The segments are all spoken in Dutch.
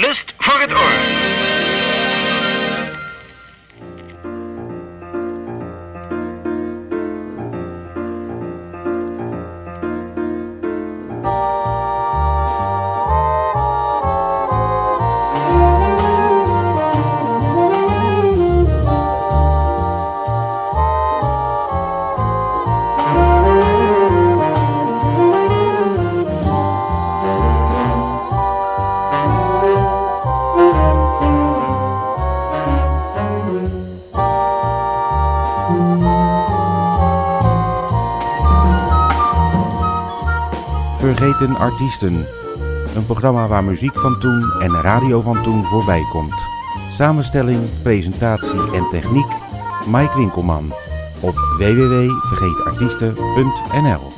Lust voor het oor. Artiesten. Een programma waar muziek van toen en radio van toen voorbij komt. Samenstelling, presentatie en techniek Mike Winkelman op www.vergetenartiesten.nl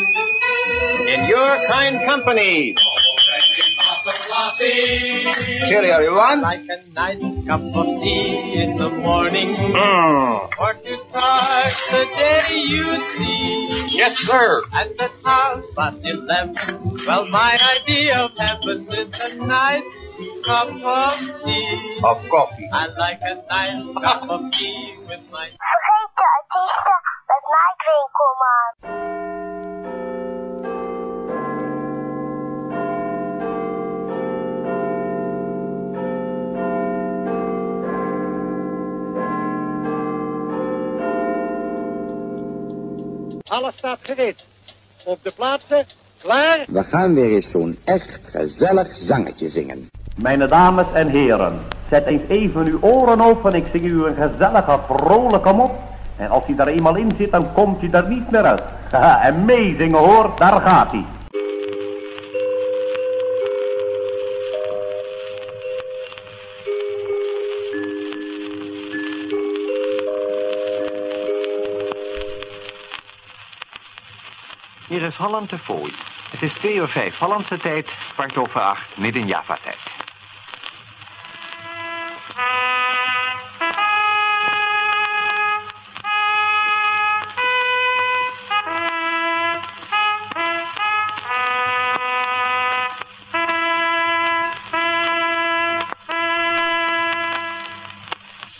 In your kind company. Cheerio, everyone. Like a nice cup of tea in the morning. Mm. Or to start the day you see. Yes, sir. At the house at eleven. Well, my idea of heaven is a nice cup of tea. Of coffee. I like a nice cup of tea with my Vergeten artiesten met Mike Winkelman. Alles staat gereed. Op de plaatsen, klaar. We gaan weer eens zo'n echt gezellig zangetje zingen. Mijn dames en heren, zet eens even uw oren open. Ik zing u een gezellige, vrolijke mop. En als hij er eenmaal in zit, dan komt hij er niet meer uit. Haha, en meezingen hoor, daar gaat hij. Holland de Fooi. Het is 2 uur 5 Hollandse tijd, kwart over 8 midden Java tijd.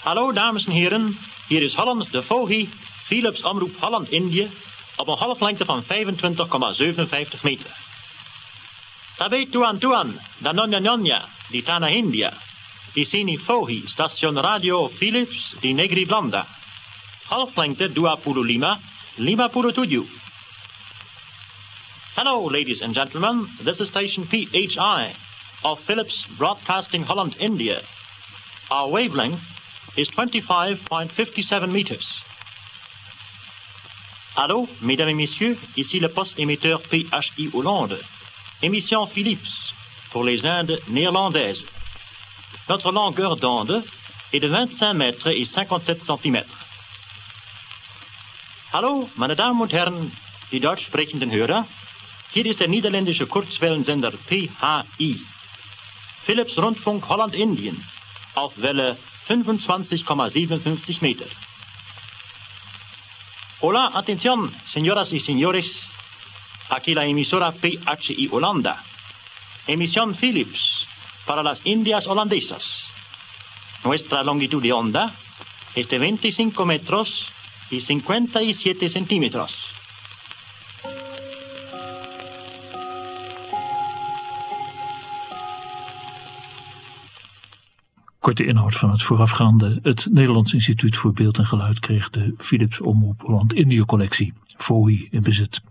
Hallo dames en heren, hier is Holland de Vogie, Philips Omroep Holland-Indië, op een golflengte van 25,57 meter. Tabe tuan tuan, da nonja nonja, di Tana India, di Sini Vogi, station radio Philips, di Negri Blanda. Golflengte Dua Pulu Lima, Lima Pulu Tuju. Hello, ladies and gentlemen, this is station PHI of Philips Broadcasting Holland, India. Our wavelength is 25.57 meters. Allô, mesdames et messieurs, ici le poste émetteur PHI Hollande. Émission Philips pour les Indes néerlandaises. Notre longueur d'onde est de 25 mètres et 57 centimètres. Hallo, meine Damen und Herren, die Deutsch sprechenden Hörer. Hier ist der niederländische Kurzwellensender PHI. Philips Rundfunk Holland-Indien auf Welle 25,57 Meter. Hola, atención, señoras y señores. Aquí la emisora PHI Holanda. Emisión Philips para las Indias holandesas. Nuestra longitud de onda es de 25 metros y 57 centímetros. Korte inhoud van het voorafgaande. Het Nederlands Instituut voor Beeld en Geluid kreeg de Philips Omroep Holland-Indië collectie, FOI, in bezit.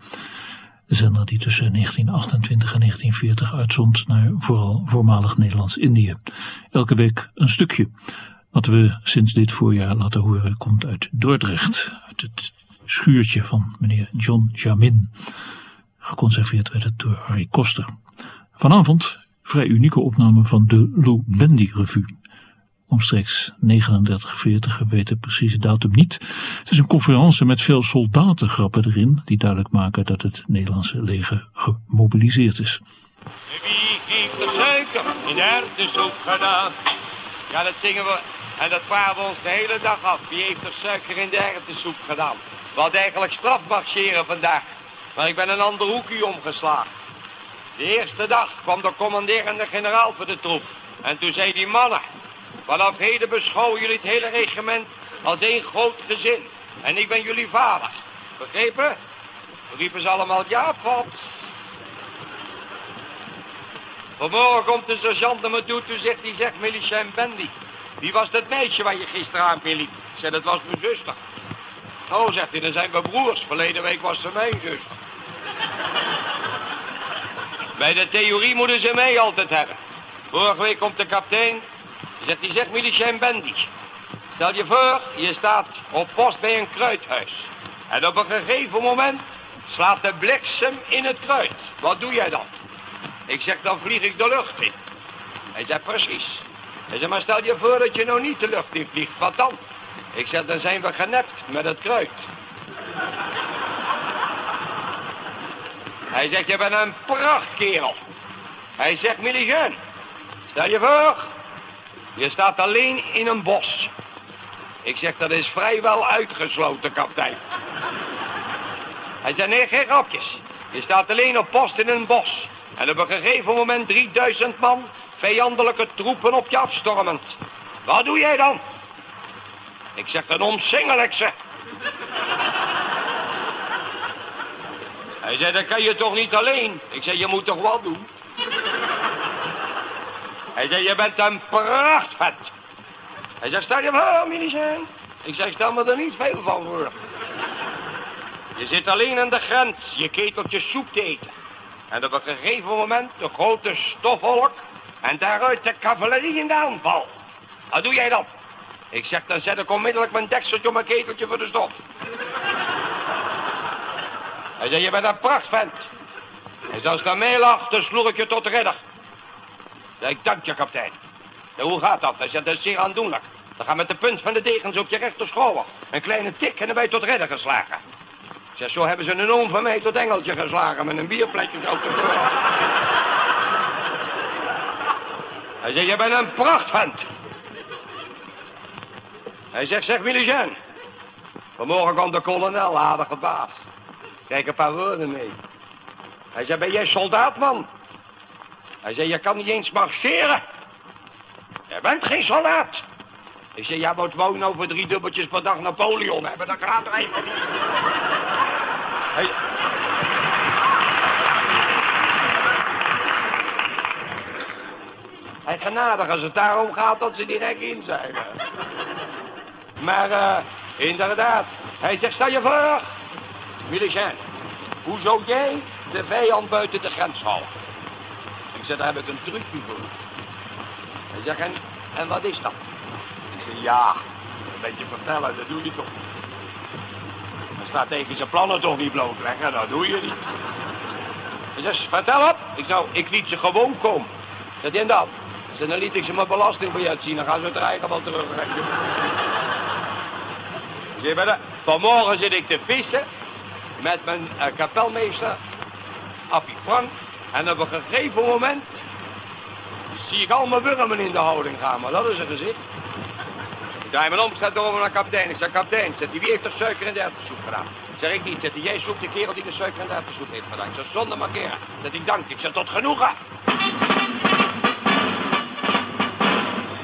De zender die tussen 1928 en 1940 uitzond naar vooral voormalig Nederlands-Indië. Elke week een stukje. Wat we sinds dit voorjaar laten horen komt uit Dordrecht, uit het schuurtje van meneer John Jamin. Geconserveerd werd het door Harry Koster. Vanavond vrij unieke opname van de Lou Bendy Revue. Omstreeks 3940, we weten de precieze datum niet. Het is een conferentie met veel soldatengrappen erin, die duidelijk maken dat het Nederlandse leger gemobiliseerd is. Wie heeft er suiker in de erwtensoep gedaan? Ja, dat zingen we en dat vragen we ons de hele dag af. Wie heeft er suiker in de erwtensoep gedaan? We hadden eigenlijk strafmarcheren vandaag, maar ik ben een ander hoekje omgeslagen. De eerste dag kwam de commanderende generaal voor de troep. En toen zei die mannen, vanaf heden beschouwen jullie het hele regiment als één groot gezin. En ik ben jullie vader. Begrepen? Riepen ze allemaal, ja, pops. Vanmorgen komt de sergeant naar me toe, zegt hij, zeg, Milicien Bendy. Wie was dat meisje waar je gisteren aan liep? Ik zei, dat was mijn zuster. Oh, zegt hij, dan zijn we broers. Verleden week was ze mijn zuster. Bij de theorie moeten ze mij altijd hebben. Vorige week komt de kapitein. Zegt hij, zeg Milicien Bendy. Stel je voor, je staat op post bij een kruidhuis. En op een gegeven moment slaat de bliksem in het kruid. Wat doe jij dan? Ik zeg, dan vlieg ik de lucht in. Hij zei, precies. Hij zei, maar stel je voor dat je nou niet de lucht in vliegt. Wat dan? Ik zeg, dan zijn we genept met het kruid. Hij zegt, je bent een prachtkerel. Hij zegt, Milligen, stel je voor, je staat alleen in een bos. Ik zeg, dat is vrijwel uitgesloten, kapitein. Hij zei, nee, geen grapjes. Je staat alleen op post in een bos. En op een gegeven moment 3000 man vijandelijke troepen op je afstormend. Wat doe jij dan? Ik zeg, dan omsingel ik ze. Hij zei, dat kan je toch niet alleen? Ik zei, je moet toch wat doen? Hij zei, je bent een prachtvet. Hij zegt, stel je voor, Milicien. Ik zeg, stel me er niet veel van voor. Je zit alleen aan de grens je keteltje soep te eten. En op een gegeven moment de grote stofwolk en daaruit de cavalerie in de aanval. Wat doe jij dan? Ik zeg, dan zet ik onmiddellijk mijn dekseltje op mijn keteltje voor de stof. Hij zei, je bent een prachtvent. En als naar mij lag, dan sloeg ik je tot redder. Ik dank je, kapitein. Hoe gaat dat? Hij zegt, dat is zeer aandoenlijk. Dan gaat met de punt van de degens op je rechterschouder. Een kleine tik en dan ben je tot redder geslagen. Zeg, zo hebben ze een oom van mij tot engeltje geslagen met een bierpletje zo te Hij zegt, je bent een prachtvent. Hij zegt, zeg Milicien. Vanmorgen komt de kolonel, aardige baas. Kijk een paar woorden mee. Hij zei, ben jij soldaat, man? Hij zei, je kan niet eens marcheren. Je bent geen soldaat. Ik zei, jij moet wonen over drie dubbeltjes per dag Napoleon hebben. Dat gaat er even niet. Hij... Hij genadig als het daarom gaat dat ze direct in zijn. Maar, eh, inderdaad. Hij zegt, stel je voor, Milicien, hoe zou jij de vijand buiten de grens houden? Ik zeg, daar heb ik een trucje voor. Hij zegt, en, en wat is dat? Ik zeg, ja, een beetje vertellen, dat doe je toch. Dan strategische plannen toch niet blootleggen? Dat doe je niet. Dus vertel op. Ik, zou, ik liet ze gewoon komen. Dat in dat. Dan liet ik ze mijn belastingbiljet zien. Dan gaan ze het eigen wel terugrekken. Zie je? Vanmorgen zit ik te vissen met mijn uh, kapelmeester, Appie Frank. En op een gegeven moment zie ik al mijn wurmen in de houding gaan. Maar dat is een gezicht. Ik draai me om, staat over naar kapitein. Ik zeg, kapitein, zegt wie heeft er suiker in de erwtensoep gedaan? Zeg ik niet, zegt hij, jij zoekt de kerel die de suiker in de erwtensoep heeft gedaan. Ik zeg, zonder markeren. Dat ik dank. Ik zeg, tot genoegen.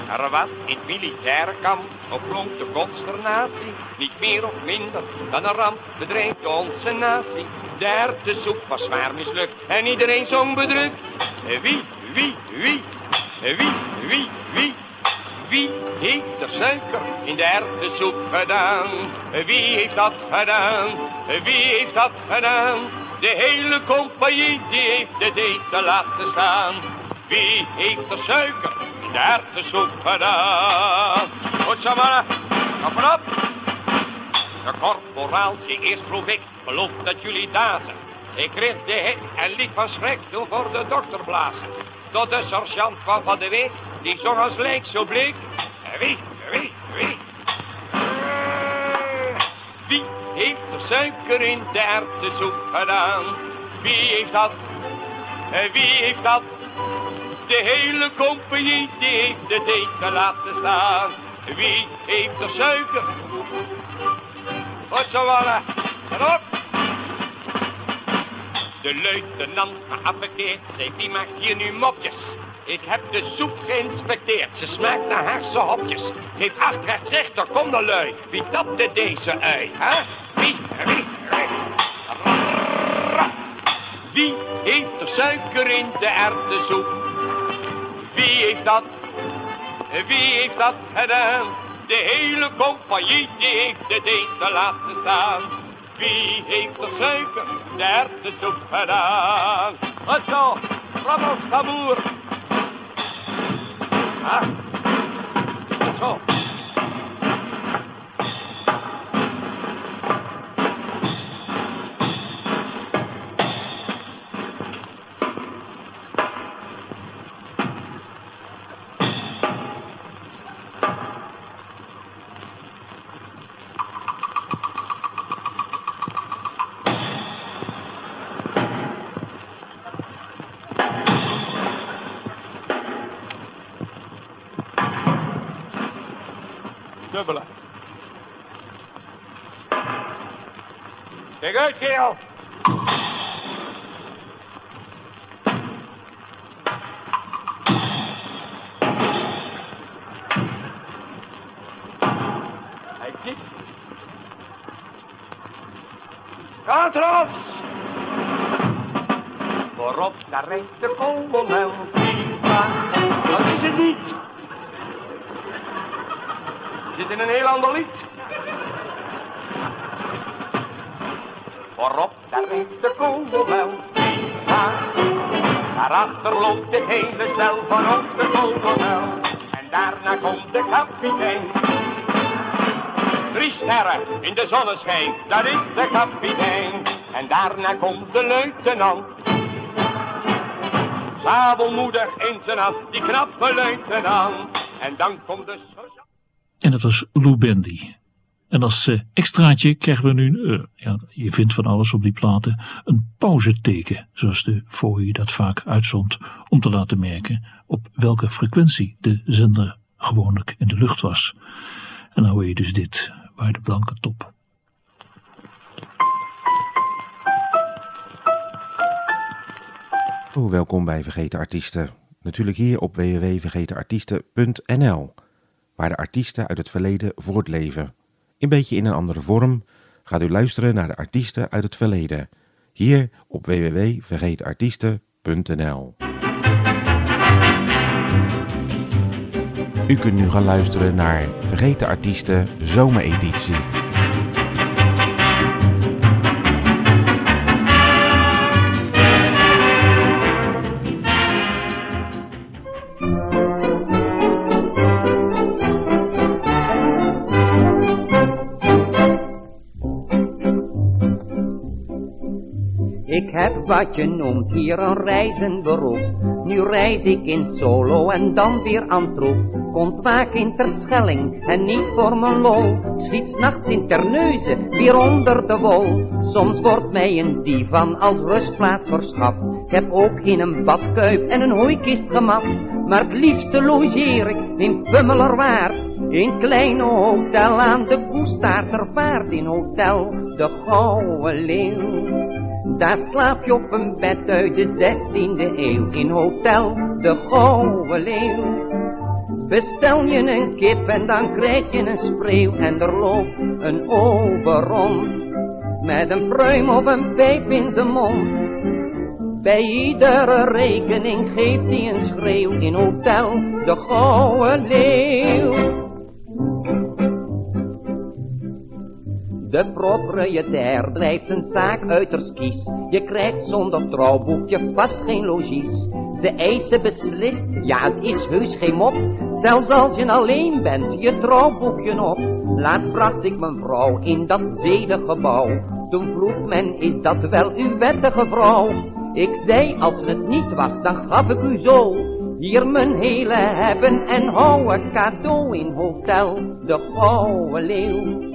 Er was in het militaire kamp op grond de consternatie. Niet meer of minder dan een ramp bedreigde onze natie. De soep was zwaar mislukt en iedereen zong bedrukt. Wie, wie, wie, wie, wie, wie, wie heeft er suiker in de erwtensoep gedaan? Wie heeft dat gedaan? Wie heeft dat gedaan? De hele compagnie die heeft de eten laten staan. Wie heeft er suiker de erwtensoep gedaan? Goed zo mannen, op op. De korporaal, zie eerst proef ik, geloof dat jullie dazen. Ik kreeg de hit en liep van schrik toen voor de dokter blazen. Tot de sergeant van Van de Week, die zong als leek zo bleek. Wie, wie, wie? Wie heeft er suiker in de erwtensoep gedaan? Wie heeft dat? Wie heeft dat? De hele compagnie die heeft de eten laten staan. Wie heeft er suiker? Wat zo allen? op! De luitenant geaffecteerd, zei wie maakt hier nu mopjes? Ik heb de soep geïnspecteerd, ze smaakt naar hersenhopjes. Geef acht rechts rechter, kom dan lui. Wie tapte deze ui, hè? Wie, wie, wie? Wie heeft er suiker in de erwtensoep? Wie heeft dat? Wie heeft dat gedaan? De hele compagnie die heeft de eten laten staan. Wie heeft er suiker de erwtensoep gedaan? Wat zo, rammels, taboer. Ah, zo. Dubbele. Kijk uit, kerel. Hij zit. Katras! Voorop, daar rijdt de kolonel. In een heel ander lied. Voorop, daar rijdt de kolonel. Daarachter loopt de hele stel van onze kolonel. En daarna komt de kapitein. Drie sterren in de zonneschijn, dat is de kapitein. En daarna komt de luitenant. Zabelmoedig in zijn hand, die knappe luitenant. En dan komt de en dat was Lou Bendy. En als uh, extraatje krijgen we nu, uh, ja, je vindt van alles op die platen, een pauzeteken, zoals de Foy dat vaak uitzond, om te laten merken op welke frequentie de zender gewoonlijk in de lucht was. En dan hoor je dus dit, bij de blanke top. Oh, welkom bij Vergeten Artiesten. Natuurlijk hier op www.vergetenartiesten.nl waar de artiesten uit het verleden voortleven. Een beetje in een andere vorm gaat u luisteren naar de artiesten uit het verleden. Hier op www.vergetenartiesten.nl U kunt nu gaan luisteren naar Vergeten Artiesten Zomereditie. Heb wat je noemt hier een reizend beroep. Nu reis ik in solo en dan weer aan troep. Komt vaak in Terschelling en niet voor mijn lol. Schiet s'nachts in Terneuzen, weer onder de wol. Soms wordt mij een divan als rustplaats verschaft. Ik heb ook in een badkuip en een hooikist gemat. Maar het liefste logeer ik in Pummelerwaard. In kleine hotel aan de Koestaartervaart. In hotel de Gouden Leeuw. Daar slaap je op een bed uit de 16e eeuw in hotel de Gouden Leeuw. Bestel je een kip en dan krijg je een spreeuw en er loopt een oberon. Met een pruim of een pijp in zijn mond. Bij iedere rekening geeft hij een schreeuw in hotel de Gouden Leeuw. De propriëtair drijft een zaak uiterst kies. Je krijgt zonder trouwboekje vast geen logies. Ze eisen beslist, ja het is heus geen mop. Zelfs als je alleen bent, je trouwboekje op. Laatst bracht ik mijn vrouw in dat zedengebouw. Toen vroeg men, is dat wel uw wettige vrouw? Ik zei, als het niet was, dan gaf ik u zo. Hier mijn hele hebben en houden cadeau in hotel de Gouden Leeuw.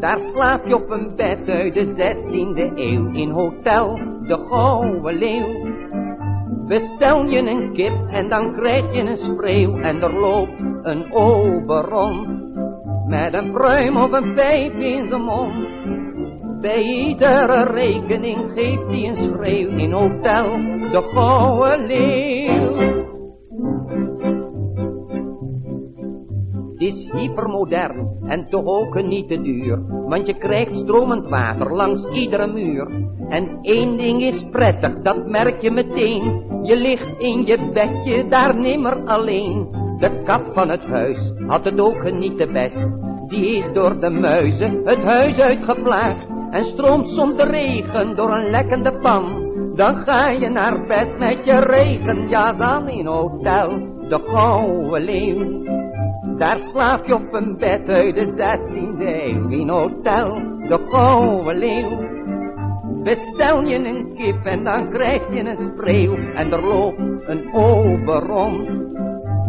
Daar slaap je op een bed uit de 16e eeuw in hotel de Gouden Leeuw. Bestel je een kip en dan krijg je een spreeuw en er loopt een oberon. Met een pruim of een pijp in zijn mond. Bij iedere rekening geeft hij een schreeuw in hotel de Gouden Leeuw. Is hypermodern en toch ook niet te duur, want je krijgt stromend water langs iedere muur. En één ding is prettig, dat merk je meteen, je ligt in je bedje daar nimmer alleen. De kat van het huis had het ook niet te best, die is door de muizen het huis uitgeplaagd. En stroomt soms de regen door een lekkende pan, dan ga je naar bed met je regenjas aan in hotel, de Gouden Leeuw. Daar slaap je op een bed uit de 16e eeuw in hotel de Gouden Leeuw. Bestel je een kip en dan krijg je een spreeuw en er loopt een oberon.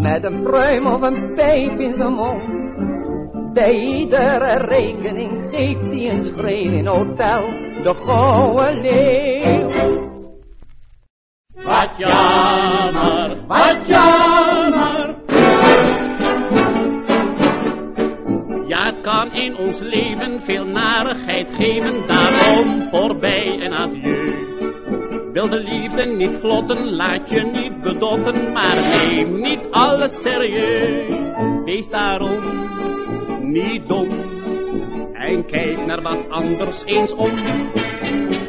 Met een pruim of een pijp in zijn mond. Bij iedere rekening geeft hij een schreeuw in hotel de Gouden Leeuw. Wat jammer, wat jammer. Kan in ons leven veel narigheid geven, daarom voorbij en adieu. Wil de liefde niet vlotten, laat je niet bedotten, maar neem niet alles serieus. Wees daarom niet dom en kijk naar wat anders eens om.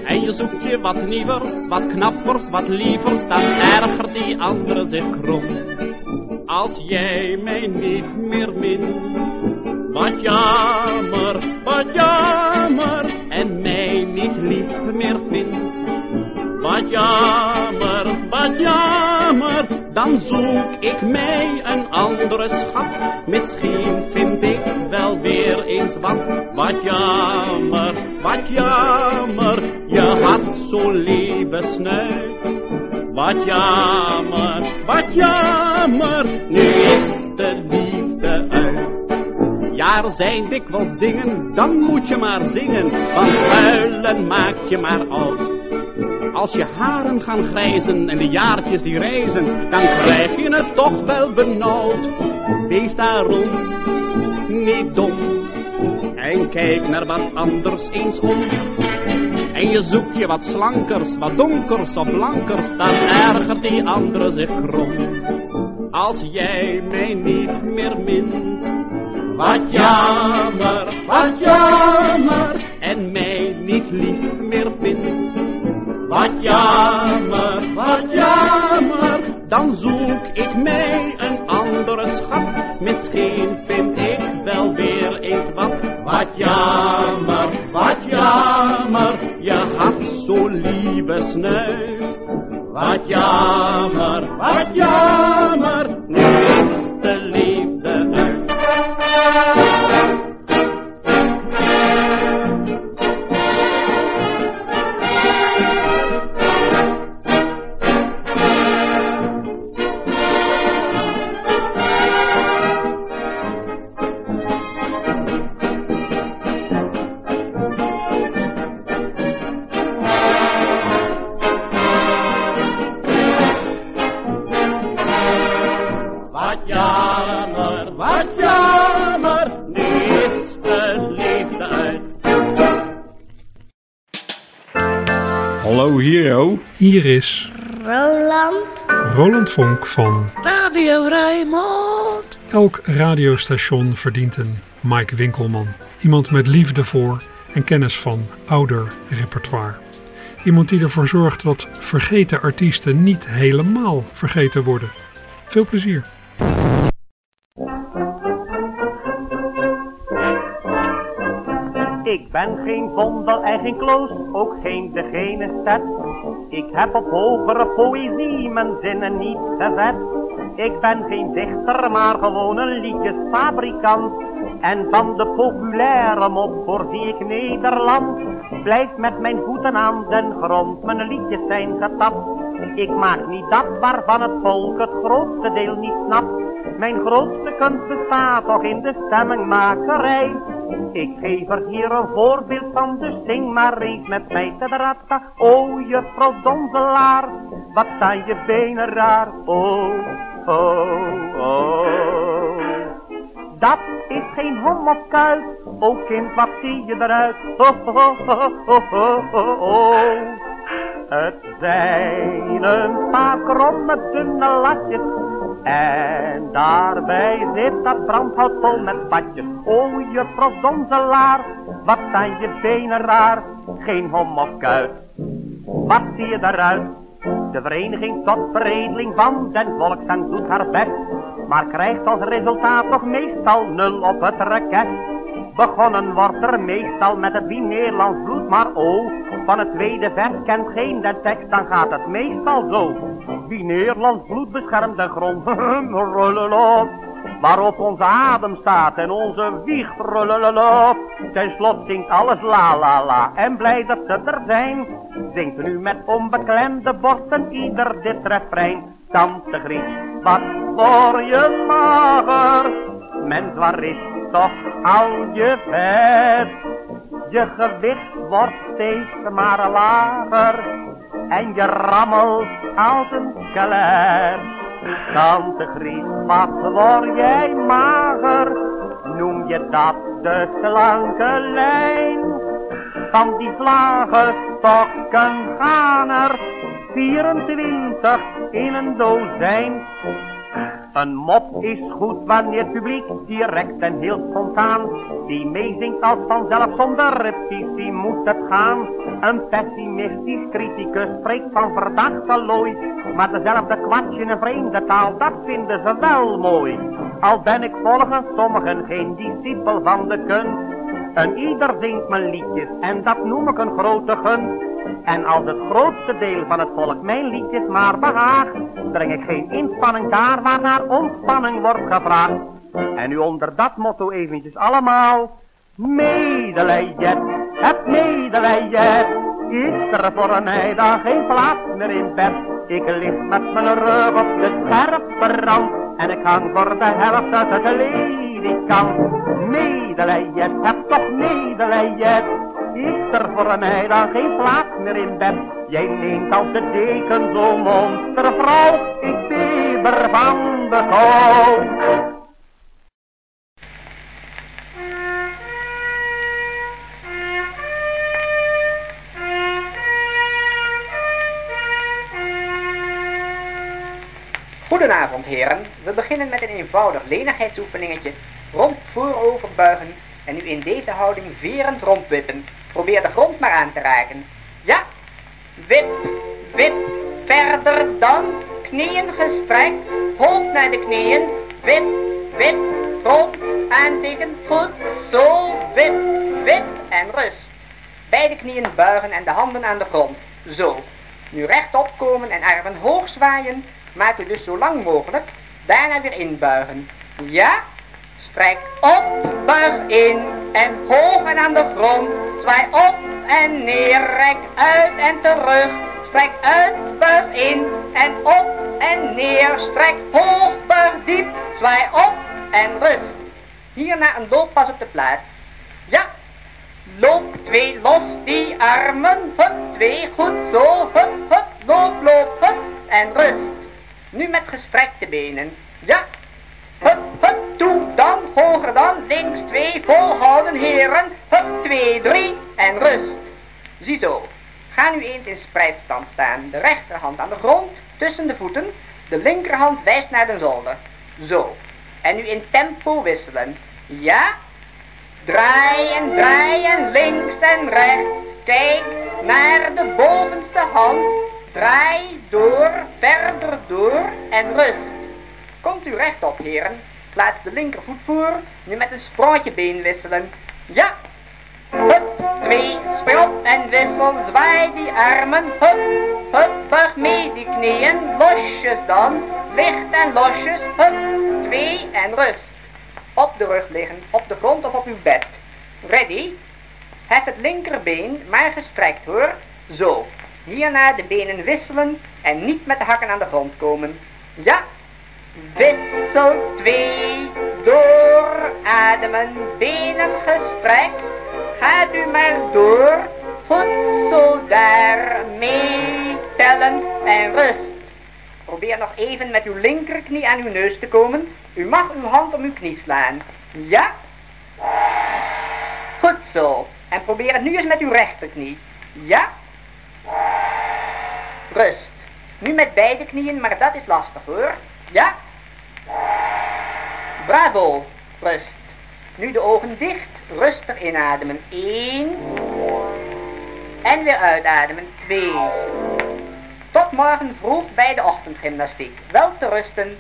En je zoekt je wat nieuwers, wat knappers, wat lievers, dan ergert die andere zich krom. Als jij mij niet meer min, wat jammer, wat jammer, en mij niet lief meer vindt. Wat jammer, wat jammer, dan zoek ik mij een andere schat. Misschien vind ik wel weer eens wat. Wat jammer, wat jammer, je had zo lieve snuit. Wat jammer, wat jammer, Ja, er zijn dikwijls dingen, dan moet je maar zingen, want huilen maak je maar oud. Als je haren gaan grijzen en de jaartjes die reizen, dan krijg je het toch wel benauwd. Wees daarom niet dom en kijk naar wat anders eens om. En je zoekt je wat slankers, wat donkers of blankers, dan ergert die andere zich krom. Als jij mij niet meer mint, wat jammer, wat jammer, en mij niet lief meer vindt. Wat jammer, wat jammer, dan zoek ik mij een andere schat. Misschien vind ik wel weer eens wat. Wat jammer, wat jammer, je had zo lieve snuif. Wat jammer, wat jammer, Hier is Roland. Roland Vonk van Radio Rijnmond. Elk radiostation verdient een Mike Winkelman. Iemand met liefde voor en kennis van ouder repertoire. Iemand die ervoor zorgt dat vergeten artiesten niet helemaal vergeten worden. Veel plezier. Ik ben geen vondel en geen kloos, ook geen degene zet. Ik heb op hogere poëzie mijn zinnen niet gezet. Ik ben geen dichter, maar gewoon een liedjesfabrikant. En van de populaire mop voorzie ik Nederland. Blijf met mijn voeten aan den grond, mijn liedjes zijn getapt. Ik maak niet dat waarvan het volk het grootste deel niet snapt. Mijn grootste kunst bestaat toch in de stemmingmakerij. Ik geef er hier een voorbeeld van, dus zing maar eens met mij te dratta. O, juffrouw Donselaar, wat staan je benen raar. Oh, oh, oh. Dat is geen hom of kuit, o kind, wat zie je eruit. Oh, oh, oh, oh, oh, oh, oh. Het zijn een paar kromme dunne latjes en daarbij zit dat brandhout vol met patjes. O, juffrouw Donselaar, wat zijn je benen raar. Geen hom kuit, wat zie je daaruit? De vereniging tot veredeling van den volkszang doet haar best. Maar krijgt als resultaat toch meestal nul op het reket. Begonnen wordt er meestal met het wie Nederlands bloed, maar oh, van het tweede vers kent geen de tekst, dan gaat het meestal zo. Wie Nederlands bloed beschermt de grond, rullelop, waarop onze adem staat en onze wieg, rullelop. Ten slot zingt alles la la la, en blij dat ze er zijn, zingt nu met onbeklemde borsten ieder dit refrein. Tante Griet, wat word je mager, mens waar is toch al je vet. Je gewicht wordt steeds maar lager en je rammelt als een skelet. Tante Griet, wat word jij mager? Noem je dat de slanke lijn? Van die vlaggenstokken gaan er 24 in een dozijn. Een mop is goed wanneer het publiek direct en heel spontaan die meezingt als vanzelf zonder repetitie moet het gaan. Een pessimistisch criticus spreekt van verdachte looi, maar dezelfde kwatsch in een vreemde taal, dat vinden ze wel mooi. Al ben ik volgens sommigen geen discipel van de kunst, een ieder zingt mijn liedjes en dat noem ik een grote gunst. En als het grootste deel van het volk mijn liedjes maar behaagt, breng ik geen inspanning daar waar naar ontspanning wordt gevraagd. En nu onder dat motto eventjes allemaal, medelijden, het medelijden. Is er voor mij dan geen plaats meer in bed? Ik lig met mijn rug op de scherpe rand en ik hang voor de helft uit het ledikant. Medelijden, heb toch medelijden. Is er voor mij dan geen plaats meer in bed? Jij neemt als de deken zo'n monstervrouw. Ik beber van de kou. Goedenavond heren, we beginnen met een eenvoudig lenigheidsoefeningetje rond voorover buigen en nu in deze houding verend rondwippen. Probeer de grond maar aan te raken. Ja, wip, wip, verder dan, knieën gestrekt, hoofd naar de knieën, wip, wip, grond tegen voet, zo, wip, wip en rust. Beide knieën buigen en de handen aan de grond, zo. Nu rechtop komen en armen hoog zwaaien, maak u dus zo lang mogelijk, daarna weer inbuigen. Ja, Strek op, buig in en hoog en aan de grond. Zwaai op en neer, rek uit en terug. Strek uit, buig in en op en neer. Strek hoog, buig diep, zwaai op en rust. Hierna een looppas op de plaats. Ja, loop twee los die armen. Hup, twee, goed zo. Hup, hup, loop, loop, en rust. Nu met gestrekte benen. Ja, Hup, hup, toe dan, hoger dan, links twee, volhouden heren. Hup, twee, drie en rust. Ziezo. Ga nu eens in spreidstand staan. De rechterhand aan de grond, tussen de voeten. De linkerhand wijst naar de zolder. Zo. En nu in tempo wisselen. Ja? Draaien, draaien, links en rechts. Kijk naar de bovenste hand. Draai door, verder door en rust. Komt u rechtop, heren. Plaats de linkervoet voor. Nu met een sprongetje been wisselen. Ja. Hup, twee, spring op en wissel. Zwaai die armen. Hup, hup, mee die knieën. Losjes dan. Licht en losjes. Hup, twee en rust. Op de rug liggen, op de grond of op uw bed. Ready? Hef het linkerbeen, maar gestrekt hoor. Zo. Hierna de benen wisselen en niet met de hakken aan de grond komen. Ja. Wissel twee. Doorademen. Benen gestrekt. Gaat u maar door. Goed zo daar. Meetellen en rust. Probeer nog even met uw linkerknie aan uw neus te komen. U mag uw hand om uw knie slaan. Ja? Goed zo. En probeer het nu eens met uw rechterknie. Ja? Rust. Nu met beide knieën, maar dat is lastig hoor. Ja? Bravo. Rust. Nu de ogen dicht. Rustig inademen. 1. En weer uitademen. 2. Tot morgen vroeg bij de ochtendgymnastiek. Wel te rusten.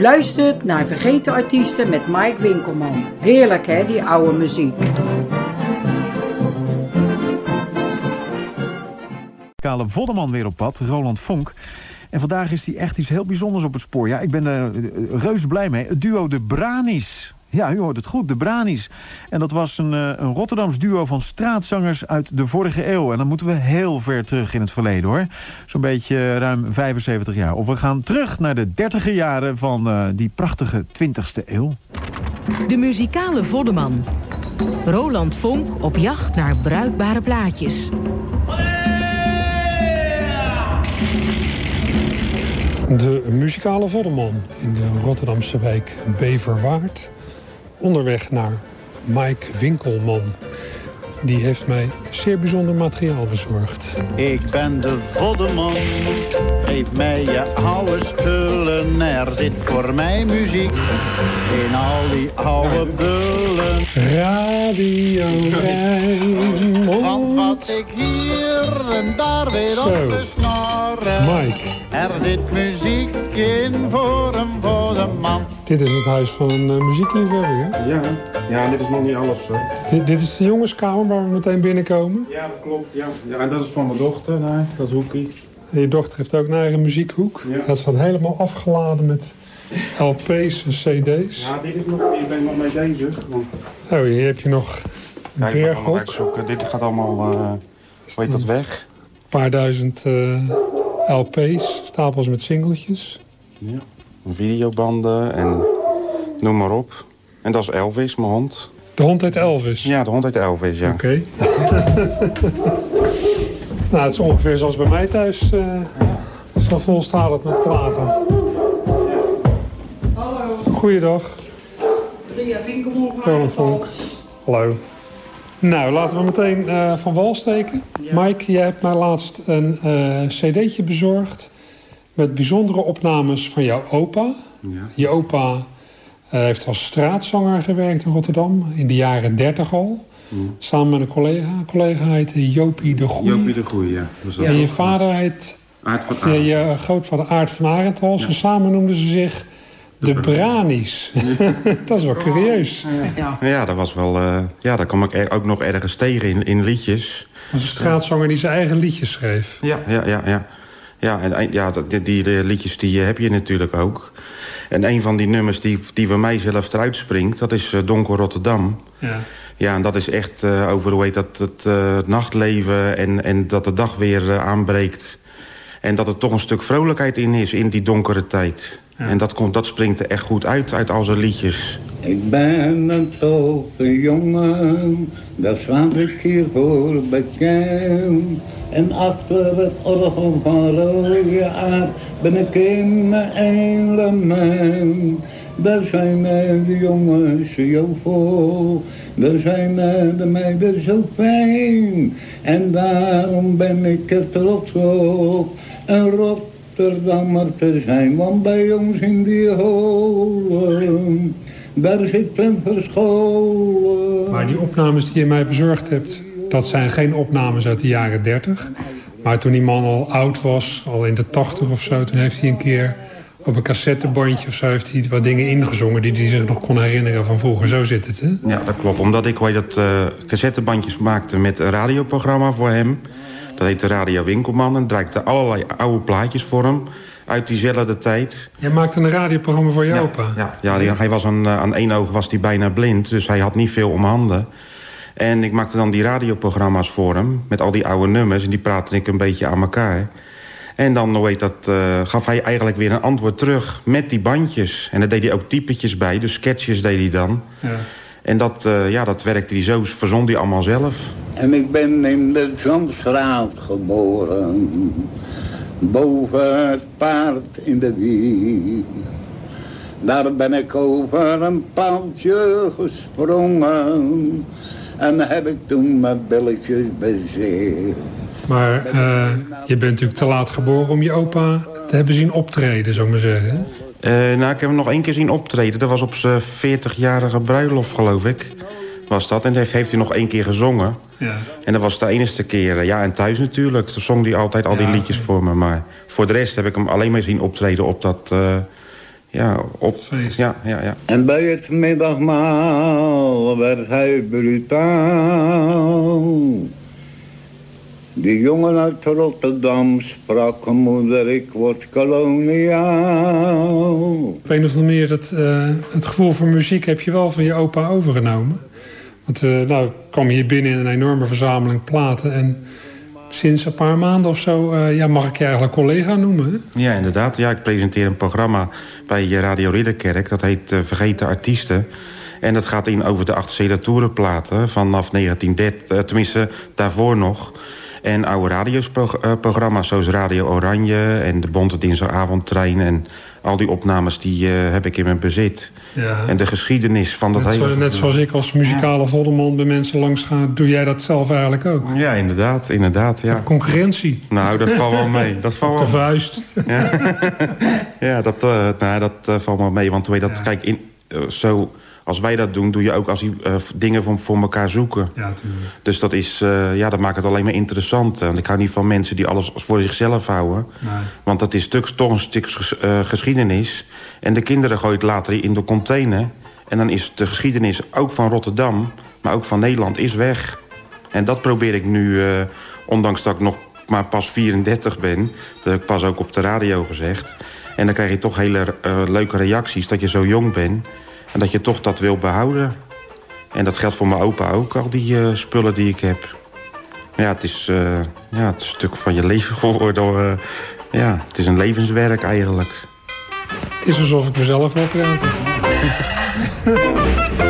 Luistert naar Vergeten Artiesten met Mike Winkelman. Heerlijk hè, die oude muziek. Kale Vodderman weer op pad, Roland Vonk. En vandaag is hij echt iets heel bijzonders op het spoor. Ja, ik ben er uh, reuze blij mee. Het duo De Branis. Ja, u hoort het goed, De Branis. En dat was een, uh, een Rotterdams duo van straatzangers uit de vorige eeuw. En dan moeten we heel ver terug in het verleden, hoor. Zo'n beetje ruim 75 jaar. Of we gaan terug naar de dertiger jaren van uh, die prachtige 20ste eeuw. De muzikale Vodderman. Roland Vonk op jacht naar bruikbare plaatjes. De muzikale Vodderman in de Rotterdamse wijk Beverwaard. Onderweg naar Mike Winkelman. Die heeft mij zeer bijzonder materiaal bezorgd. Ik ben de voddeman, geef mij je oude spullen. Er zit voor mij muziek in al die oude bullen. Radio Rijnmond. Want wat ik hier en daar weer op de snorren. Mike. Er zit muziek in voor een voddeman. Dit is het huis van een uh, muziekliefhebber, hè? Ja, ja, dit is nog niet alles, hoor. Dit, dit is de jongenskamer waar we meteen binnenkomen? Ja, dat klopt, ja. ja. En dat is van mijn dochter, nee, dat is Hoekie. En je dochter heeft ook een eigen muziekhoek. Ja. Dat staat helemaal afgeladen met LP's en CD's. Ja, dit is nog, ik ben nog mee bezig. Want... Oh, hier heb je nog een ja. Dit gaat allemaal, uh, hoe heet dat, weg? Een paar duizend uh, LP's, stapels met singeltjes. Ja, videobanden en noem maar op. En dat is Elvis, mijn hond. De hond heet Elvis? Ja, de hond heet Elvis, ja. Oké. Okay. nou, het is ongeveer zoals bij mij thuis. Uh, zo vol staat het met platen. Hallo. Goeiedag. Ria Winkelman. Roland Vonk. Hallo. Nou, laten we meteen uh, van wal steken. Ja. Mike, jij hebt mij laatst een uh, cd'tje bezorgd... met bijzondere opnames van jouw opa. Ja. Je opa uh, heeft als straatzanger gewerkt in Rotterdam, in de jaren 30 al. Mm. Samen met een collega. Een collega heette Jopie de Goeie. Jopie de Goeie, ja. Dat en je vader heet... Aard van Arendt. Je, je grootvader Aard van Arenthal. Ja. Samen noemden ze zich de, de Branis. dat is wel curieus. Ja, ja dat was wel... Uh, ja, daar kwam ik er ook nog ergens tegen in, in liedjes. Dat was een straatzanger die zijn eigen liedjes schreef. Ja, ja, ja. ja. Ja, en ja, die, die, die liedjes die heb je natuurlijk ook. En een van die nummers die, die voor mij zelf eruit springt... dat is uh, Donker Rotterdam. Ja. Ja, en dat is echt uh, over, hoe heet dat, het, uh, het nachtleven... En, en dat de dag weer aanbreekt. En dat er toch een stuk vrolijkheid in is in die donkere tijd. En dat, komt, dat springt er echt goed uit, uit al zijn liedjes. Ik ben een toffe jongen, daar staat ik hiervoor bekend. En achter het orgel van rode aard ben ik in mijn element. Daar zijn de jongens zo vol, daar zijn de meiden zo fijn. En daarom ben ik er trots op, een Rotterdammer te zijn. Want bij ons in die holen, daar zit een verscholen. Maar die opnames die je mij bezorgd hebt, dat zijn geen opnames uit de jaren 30. Maar toen die man al oud was, al in de 80 of zo, toen heeft hij een keer op een cassettebandje of zo heeft hij wat dingen ingezongen die hij zich nog kon herinneren van vroeger. Zo zit het, hè? Ja, dat klopt. Omdat ik dat uh, cassettebandjes maakte met een radioprogramma voor hem. Dat heette Radio Winkelman en draaide allerlei oude plaatjes voor hem uit diezelfde tijd. Jij maakte een radioprogramma voor je ja, opa? Ja, ja die, hij was aan, aan één oog was hij bijna blind, dus hij had niet veel om handen. En ik maakte dan die radioprogramma's voor hem, met al die oude nummers. En die praatte ik een beetje aan elkaar. En dan hoe heet dat, uh, gaf hij eigenlijk weer een antwoord terug met die bandjes. En daar deed hij ook typetjes bij, dus sketches deed hij dan. Ja. En dat, uh, ja, dat werkte hij zo, verzond hij allemaal zelf. En ik ben in de Zandstraat geboren. Boven het paard in de wieg. Daar ben ik over een paaltje gesprongen. En heb ik toen mijn billetjes bezeerd. Maar uh, je bent natuurlijk te laat geboren om je opa te hebben zien optreden, zou ik maar zeggen. Uh, nou, ik heb hem nog één keer zien optreden. Dat was op zijn 40-jarige bruiloft, geloof ik. Was dat. En heeft, heeft hij nog één keer gezongen. Ja. En dat was de enige keer. Ja, en thuis natuurlijk. Toen zong hij altijd al die Ja, liedjes voor me. Maar voor de rest heb ik hem alleen maar zien optreden op dat... Uh, ja, op... Ja, ja, ja. En bij het middagmaal werd hij brutaal. Die jongen uit Rotterdam sprak, moeder, ik word koloniaal. Een of andere manier, dat, uh, het gevoel voor muziek heb je wel van je opa overgenomen. Want uh, nou, ik kwam hier binnen in een enorme verzameling platen. En sinds een paar maanden of zo uh, ja, mag ik je eigenlijk collega noemen. Ja, inderdaad. Ja, ik presenteer een programma bij Radio Ridderkerk. Dat heet Vergeten Artiesten. En dat gaat in over de achtercedatoerenplaten vanaf 1930, tenminste daarvoor nog... En oude radioprogramma's zoals Radio Oranje en de Bonte Dinsdagavondtrein... en al die opnames die uh, heb ik in mijn bezit. Ja. En de geschiedenis van dat net hele... Zo, net zoals ik als muzikale voddelman bij mensen langs ga... doe jij dat zelf eigenlijk ook? Ja, inderdaad. inderdaad ja. De concurrentie. Nou, dat valt wel mee. Dat valt de wel... vuist. Ja, ja dat, uh, nou, dat uh, valt wel mee. Want weet dat, kijk, in, zo... Als wij dat doen, doe je ook als die uh, dingen voor, voor elkaar zoeken. Ja, dus dat, is, uh, ja, dat maakt het alleen maar interessant. Want ik hou niet van mensen die alles voor zichzelf houden. Nee. Want dat is stuk, toch een stuk ges, uh, geschiedenis. En de kinderen gooien het later in de container. En dan is de geschiedenis ook van Rotterdam, maar ook van Nederland, is weg. En dat probeer ik nu, ondanks dat ik nog maar pas 34 ben... dat heb ik pas ook op de radio gezegd. En dan krijg je toch hele leuke reacties dat je zo jong bent... En dat je toch dat wil behouden. En dat geldt voor mijn opa ook, al die uh, spullen die ik heb. Ja, het is, uh, ja, het is een stuk van je leven geworden. Uh, ja, het is een levenswerk eigenlijk. Het is alsof ik mezelf wil praten.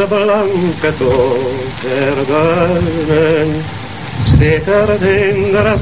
waar de blanke tot der duinen schittert in de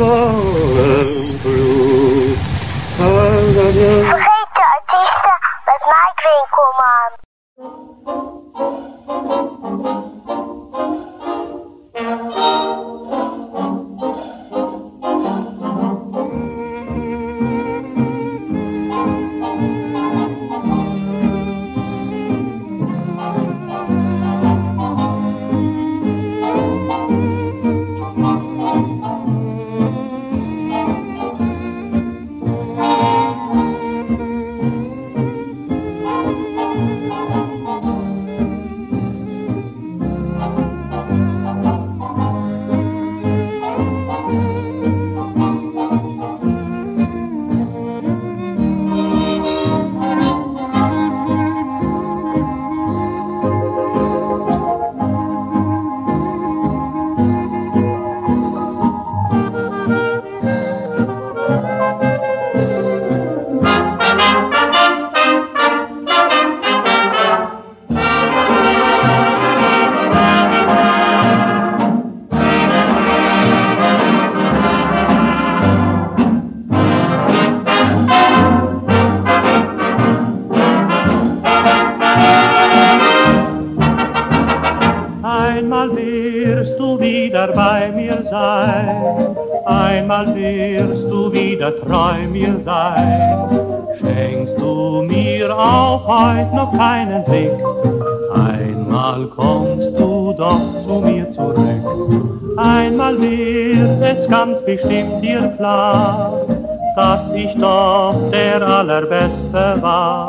war.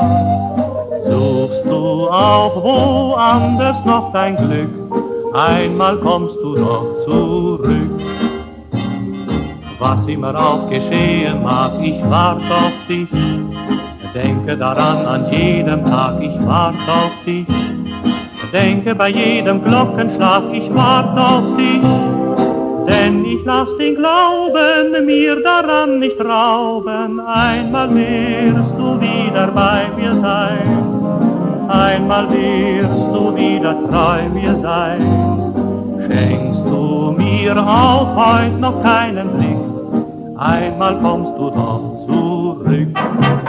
Suchst du auch woanders noch dein Glück, einmal kommst du doch zurück. Was immer auch geschehen mag, ich wart auf dich. Denke daran an jedem Tag, ich wart auf dich. Denke bei jedem Glockenschlag, ich wart auf dich. Denn ich lass den Glauben mir daran nicht rauben. Einmal wirst du wieder bei mir sein. Einmal wirst du wieder treu mir sein. Schenkst du mir auch heute noch keinen Blick, einmal kommst du doch zurück.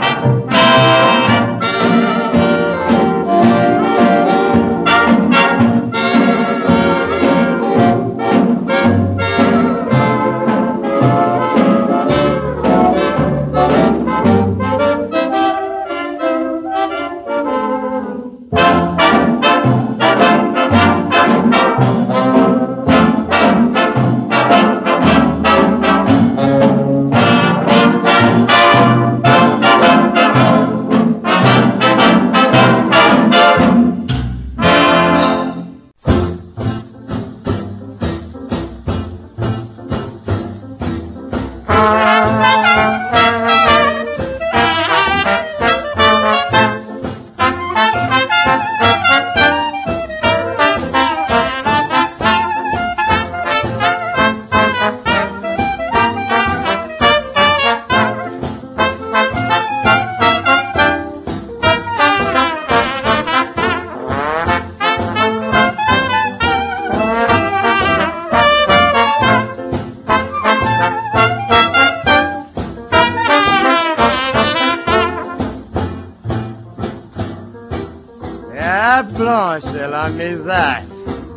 amusait.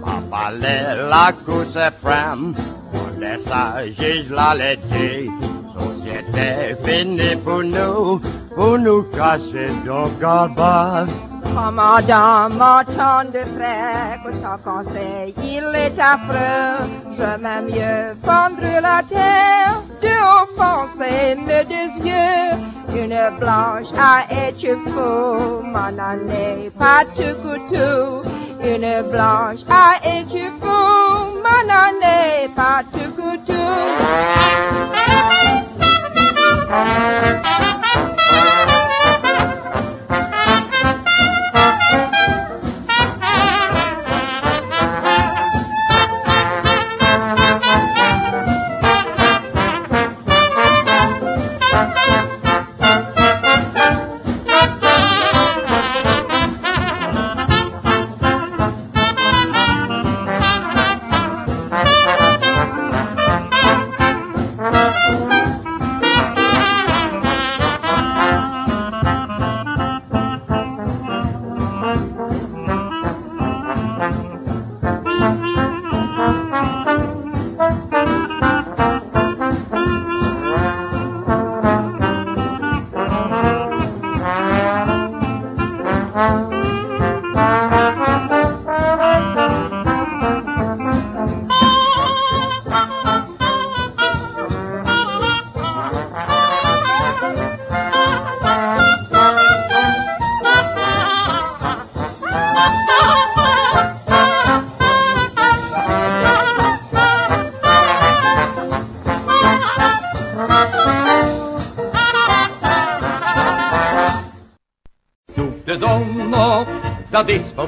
Papa la Cour suprême, on laissa juge la laitier. Société finie pour nous, pour nous cacher donc en bas. Oh madame, entend de près que ton conseil il est affreux. J'aimerais mieux fendre la terre, de offenser mes deux yeux. Une planche à étupeau, m'en allait pas tout couteau. Une blanche. À être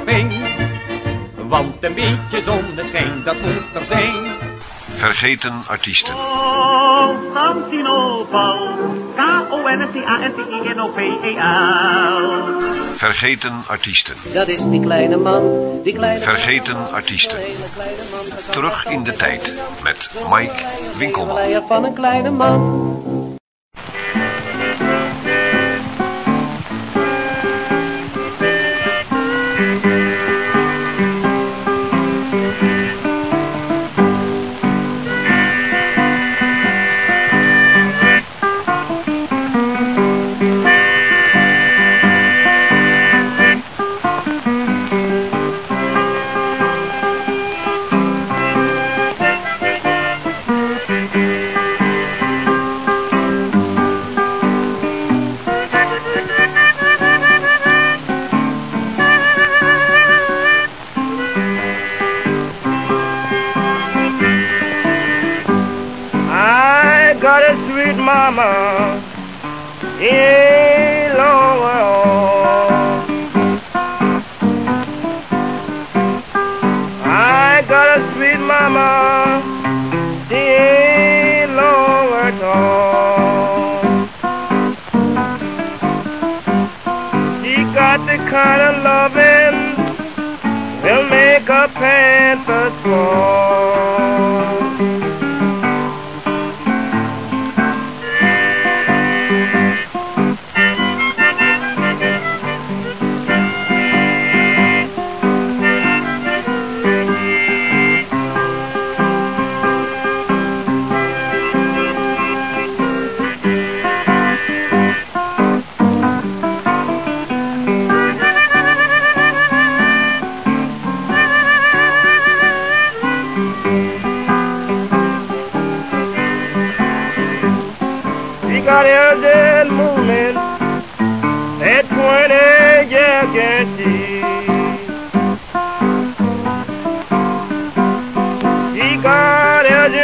fijn. Want een beetje zonneschijn, dat moet er zijn. Vergeten artiesten. Vergeten artiesten. Dat is die kleine man, die kleine Vergeten artiesten. Terug in de tijd met Mike Winkelman. van een kleine man.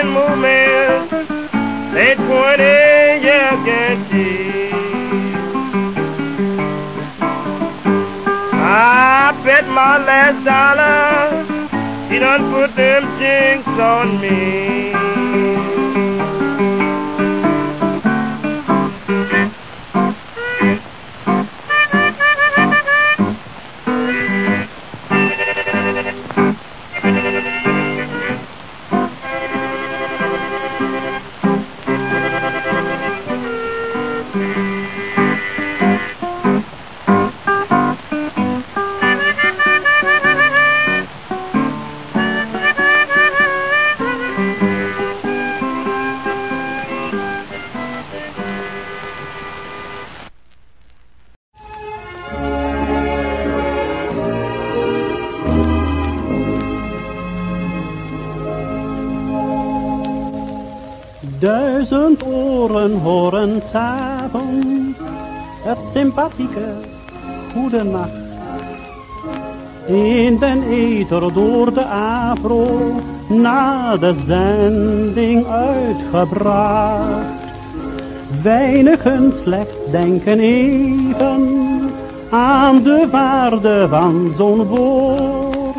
Urgent movement at 20 year guarantee. I bet my last dollar he done put them jinx on me. Sympathieke goede nacht. In den ether door de afro na de zending uitgebracht. Weinigen slechts denken even aan de waarde van zo'n woord.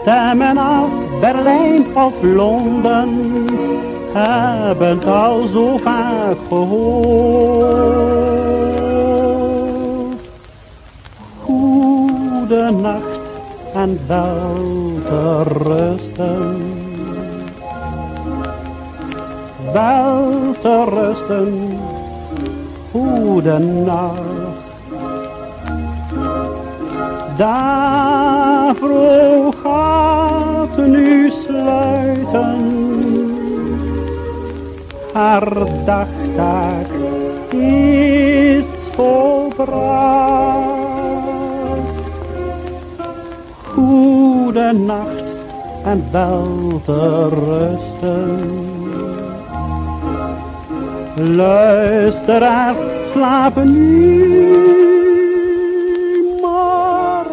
Stemmen af Berlijn of Londen hebben al zo vaak gehoord. En wel te rusten. Wel te rusten, goede nacht. Daarvoor gaat nu sluiten haar dagtaak is volbracht. Goede nacht en wel te rusten. Luisteraars slapen nu. Maar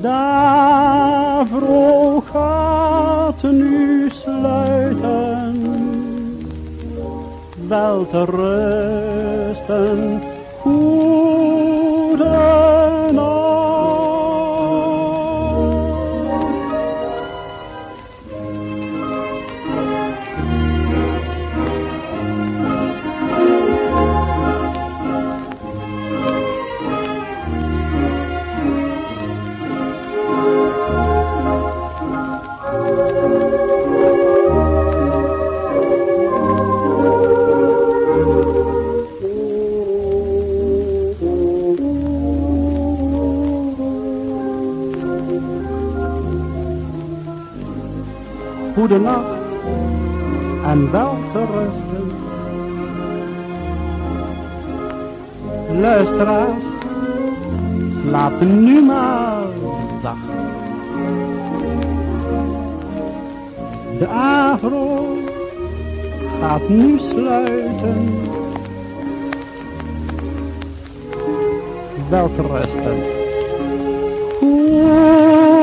Daar gaat nu sluiten, wel te rusten, goede nacht en wel te rusten. Luisteraars, slaap nu maar zacht. De agro gaat nu sluiten. Wel te rusten. Goede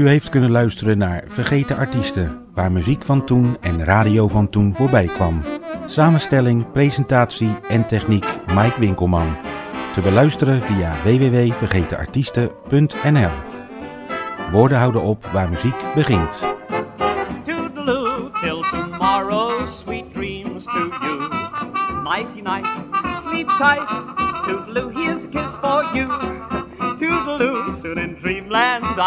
U heeft kunnen luisteren naar Vergeten Artiesten, waar muziek van toen en radio van toen voorbij kwam. Samenstelling, presentatie en techniek Mike Winkelman. Te beluisteren via www.vergetenartiesten.nl. Woorden houden op waar muziek begint. Till tomorrow, sweet dreams to you. Night, sleep tight.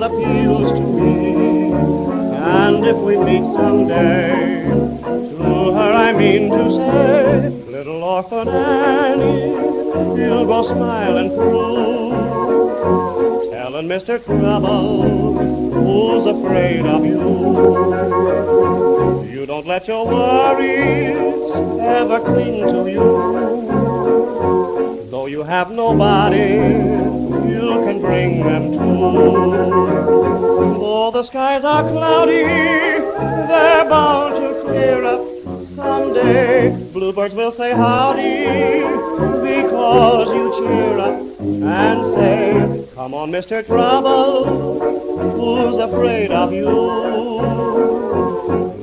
What appeals to me. And if we meet someday, to her I mean to say, little orphan Annie, you'll go smiling through. Telling Mr. Trouble, who's afraid of you. You don't let your worries ever cling to you. Have nobody, you can bring them to. Though the skies are cloudy, they're bound to clear up someday. Bluebirds will say howdy because you cheer up and say, Come on, Mr. Trouble, who's afraid of you?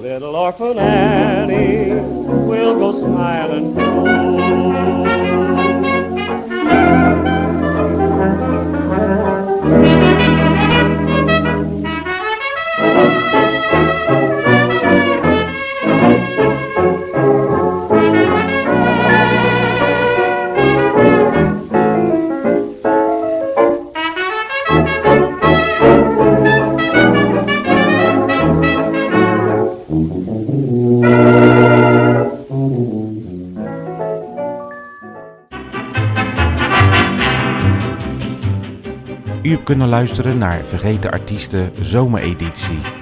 Little orphan Annie will go smiling U Thank you. Kunnen luisteren naar Vergeten Artiesten Zomereditie.